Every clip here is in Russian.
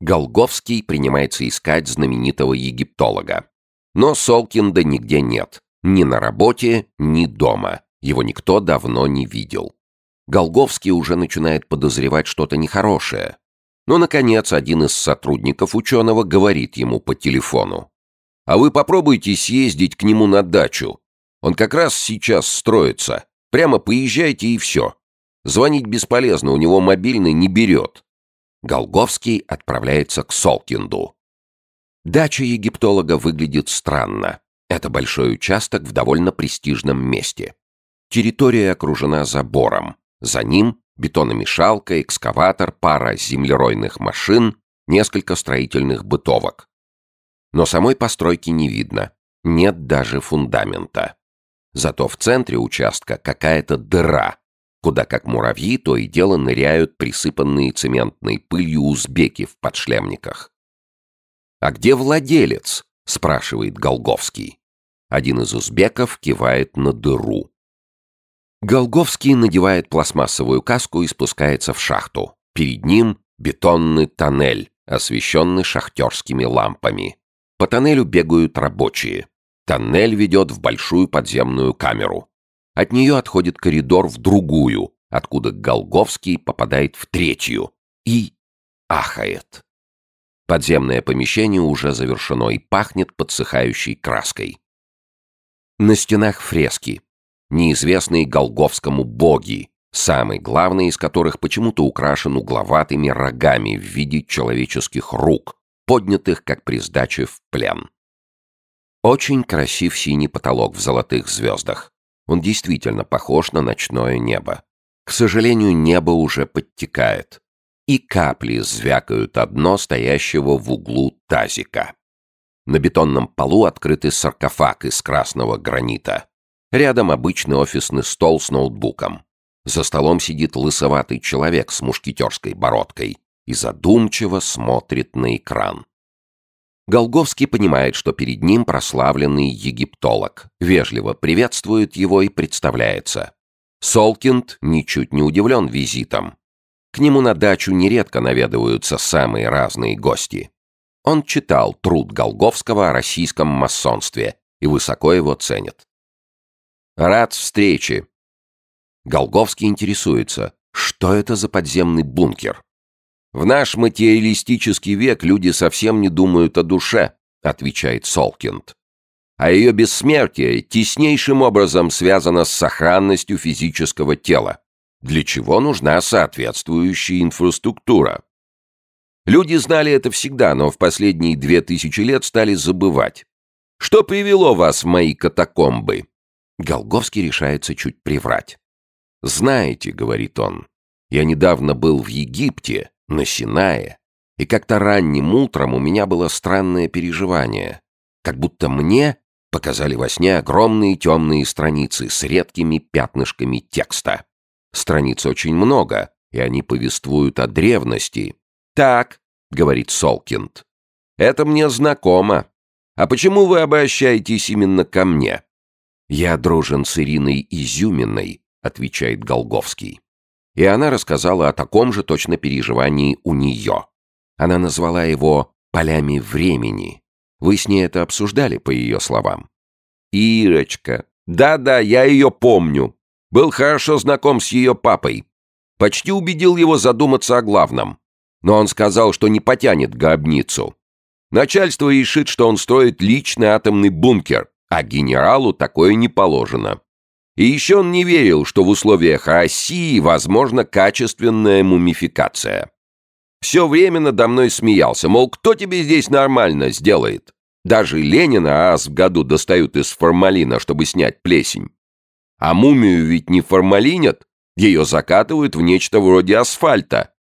Голговский принимается искать знаменитого египтолога. Но Солкинда нигде нет. Ни на работе, ни дома. Его никто давно не видел. Голговский уже начинает подозревать что-то нехорошее. Но, наконец, один из сотрудников ученого говорит ему по телефону. «А вы попробуйте съездить к нему на дачу. Он как раз сейчас строится. Прямо поезжайте и все. Звонить бесполезно, у него мобильный не берет». Голговский отправляется к Солкинду. Дача египтолога выглядит странно. Это большой участок в довольно престижном месте. Территория окружена забором. За ним бетономешалка, экскаватор, пара землеройных машин, несколько строительных бытовок. Но самой постройки не видно. Нет даже фундамента. Зато в центре участка какая-то дыра, куда как муравьи то и дело ныряют присыпанные цементной пылью узбеки в подшлемниках. «А где владелец?» — спрашивает Голговский. Один из узбеков кивает на дыру. Голговский надевает пластмассовую каску и спускается в шахту. Перед ним бетонный тоннель, освещенный шахтерскими лампами. По тоннелю бегают рабочие. Тоннель ведет в большую подземную камеру. От нее отходит коридор в другую, откуда Голговский попадает в третью и ахает. Подземное помещение уже завершено и пахнет подсыхающей краской. На стенах фрески, неизвестные Голговскому боги, самый главный из которых почему-то украшен угловатыми рогами в виде человеческих рук, поднятых как при сдаче в плен. Очень красив синий потолок в золотых звездах. Он действительно похож на ночное небо. К сожалению, небо уже подтекает и капли звякают одно стоящего в углу тазика. На бетонном полу открытый саркофаг из красного гранита. Рядом обычный офисный стол с ноутбуком. За столом сидит лысоватый человек с мушкетерской бородкой и задумчиво смотрит на экран. Голговский понимает, что перед ним прославленный египтолог, вежливо приветствует его и представляется. Солкинд ничуть не удивлен визитом. К нему на дачу нередко наведываются самые разные гости. Он читал труд Голговского о российском масонстве и высоко его ценит. «Рад встрече!» Голговский интересуется, что это за подземный бункер? «В наш материалистический век люди совсем не думают о душе», отвечает Солкинд. «А ее бессмертие теснейшим образом связано с сохранностью физического тела для чего нужна соответствующая инфраструктура. Люди знали это всегда, но в последние две тысячи лет стали забывать. Что привело вас в мои катакомбы? Голговский решается чуть приврать. «Знаете», — говорит он, — «я недавно был в Египте, на Синае, и как-то ранним утром у меня было странное переживание, как будто мне показали во сне огромные темные страницы с редкими пятнышками текста. Страниц очень много, и они повествуют о древности. «Так», — говорит Солкинд, — «это мне знакомо. А почему вы обращаетесь именно ко мне?» «Я дружен с Ириной Изюминой», — отвечает Голговский. И она рассказала о таком же точно переживании у нее. Она назвала его «полями времени». Вы с ней это обсуждали, по ее словам? «Ирочка. Да-да, я ее помню. Был хорошо знаком с ее папой. Почти убедил его задуматься о главном. Но он сказал, что не потянет гробницу. Начальство решит, что он строит личный атомный бункер, а генералу такое не положено. И еще он не верил, что в условиях России возможна качественная мумификация. Все время надо мной смеялся, мол, кто тебе здесь нормально сделает? Даже Ленина раз в году достают из формалина, чтобы снять плесень. А мумию ведь не формалинят, ее закатывают в нечто вроде асфальта.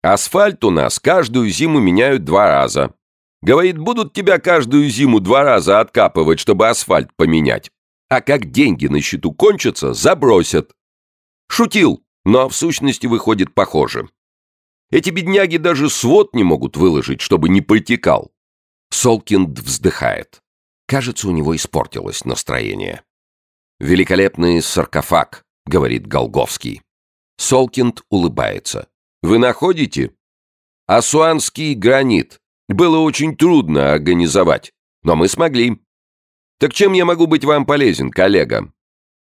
Асфальт у нас каждую зиму меняют два раза. Говорит, будут тебя каждую зиму два раза откапывать, чтобы асфальт поменять. А как деньги на счету кончатся, забросят. Шутил, но в сущности выходит похоже. Эти бедняги даже свод не могут выложить, чтобы не протекал. Солкинд вздыхает. Кажется, у него испортилось настроение. «Великолепный саркофаг», — говорит Голговский. Солкинд улыбается. «Вы находите?» Асуанский гранит. Было очень трудно организовать, но мы смогли. Так чем я могу быть вам полезен, коллега?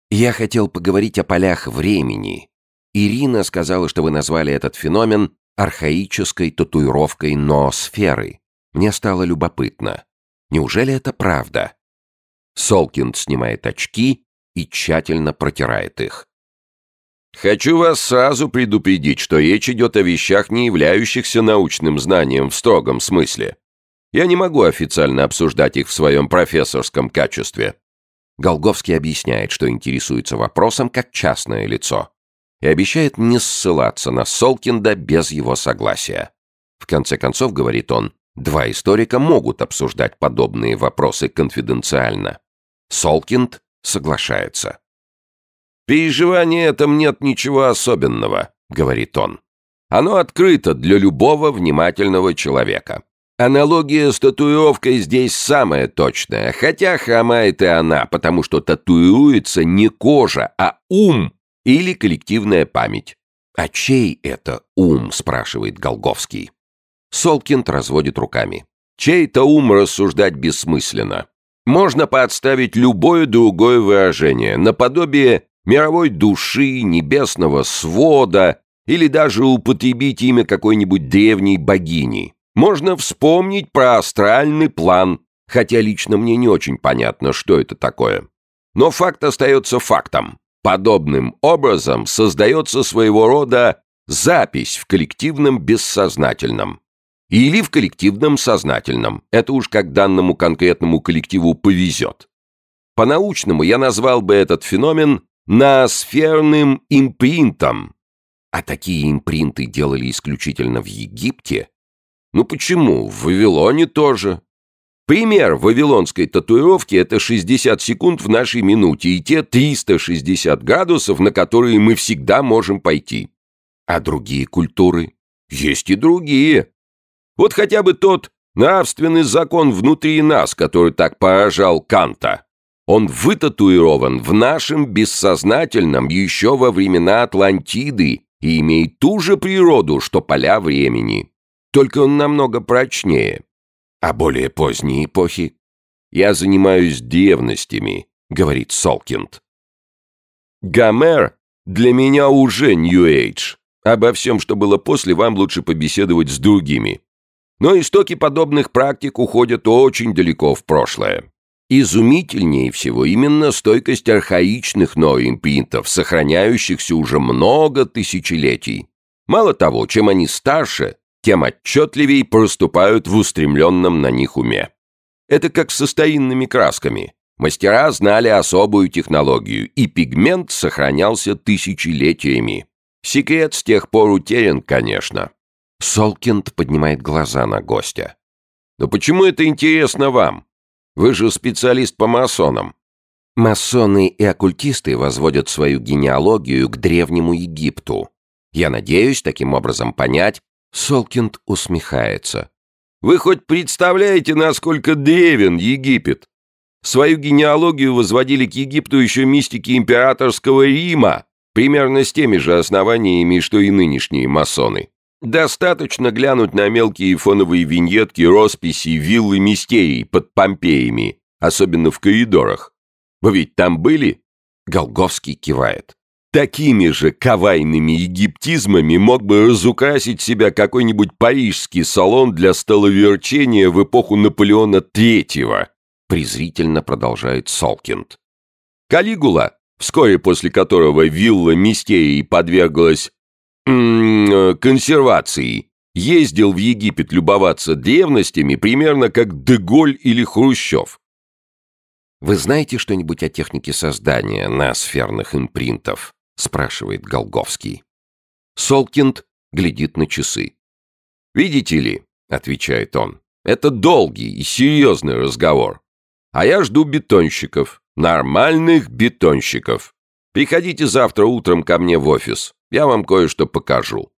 Я хотел поговорить о полях времени. Ирина сказала, что вы назвали этот феномен архаической татуировкой ноосферы. Мне стало любопытно. Неужели это правда? Солкин снимает очки и тщательно протирает их. Хочу вас сразу предупредить, что речь идет о вещах, не являющихся научным знанием в строгом смысле. Я не могу официально обсуждать их в своем профессорском качестве. Голговский объясняет, что интересуется вопросом как частное лицо и обещает не ссылаться на Солкинда без его согласия. В конце концов, говорит он, два историка могут обсуждать подобные вопросы конфиденциально. Солкинд соглашается. «Переживание этом нет ничего особенного», — говорит он. «Оно открыто для любого внимательного человека. Аналогия с татуировкой здесь самая точная, хотя хромает и она, потому что татуируется не кожа, а ум или коллективная память. «А чей это ум?» — спрашивает Голговский. Солкинд разводит руками. «Чей-то ум рассуждать бессмысленно. Можно подставить любое другое выражение, наподобие мировой души, небесного свода или даже употребить имя какой-нибудь древней богини. Можно вспомнить про астральный план, хотя лично мне не очень понятно, что это такое. Но факт остается фактом. Подобным образом создается своего рода запись в коллективном бессознательном. Или в коллективном сознательном. Это уж как данному конкретному коллективу повезет. По-научному я назвал бы этот феномен ноосферным импринтом. А такие импринты делали исключительно в Египте? Ну почему? В Вавилоне тоже. Пример вавилонской татуировки – это 60 секунд в нашей минуте и те 360 градусов, на которые мы всегда можем пойти. А другие культуры? Есть и другие. Вот хотя бы тот нравственный закон внутри нас, который так поражал Канта. Он вытатуирован в нашем бессознательном еще во времена Атлантиды и имеет ту же природу, что поля времени. Только он намного прочнее а более поздние эпохи. Я занимаюсь древностями, говорит Солкинд. Гомер для меня уже Нью-Эйдж. Обо всем, что было после, вам лучше побеседовать с другими. Но истоки подобных практик уходят очень далеко в прошлое. Изумительнее всего именно стойкость архаичных ноимпринтов, сохраняющихся уже много тысячелетий. Мало того, чем они старше, тем отчетливей проступают в устремленном на них уме. Это как со старинными красками. Мастера знали особую технологию, и пигмент сохранялся тысячелетиями. Секрет с тех пор утерян, конечно. Солкинд поднимает глаза на гостя. «Но почему это интересно вам? Вы же специалист по масонам». Масоны и оккультисты возводят свою генеалогию к древнему Египту. Я надеюсь таким образом понять, Солкинд усмехается. «Вы хоть представляете, насколько древен Египет? Свою генеалогию возводили к Египту еще мистики императорского Рима, примерно с теми же основаниями, что и нынешние масоны. Достаточно глянуть на мелкие фоновые виньетки, росписи, виллы мистерий под Помпеями, особенно в коридорах. Вы ведь там были?» Голговский кивает. Такими же кавайными египтизмами мог бы разукрасить себя какой-нибудь парижский салон для столоверчения в эпоху Наполеона III, презрительно продолжает Солкинд. Калигула, вскоре после которого вилла Мистерии подверглась -м, консервации, ездил в Египет любоваться древностями примерно как Деголь или Хрущев. Вы знаете что-нибудь о технике создания ноосферных импринтов? — спрашивает Голговский. Солкинд глядит на часы. «Видите ли», — отвечает он, — «это долгий и серьезный разговор. А я жду бетонщиков, нормальных бетонщиков. Приходите завтра утром ко мне в офис, я вам кое-что покажу».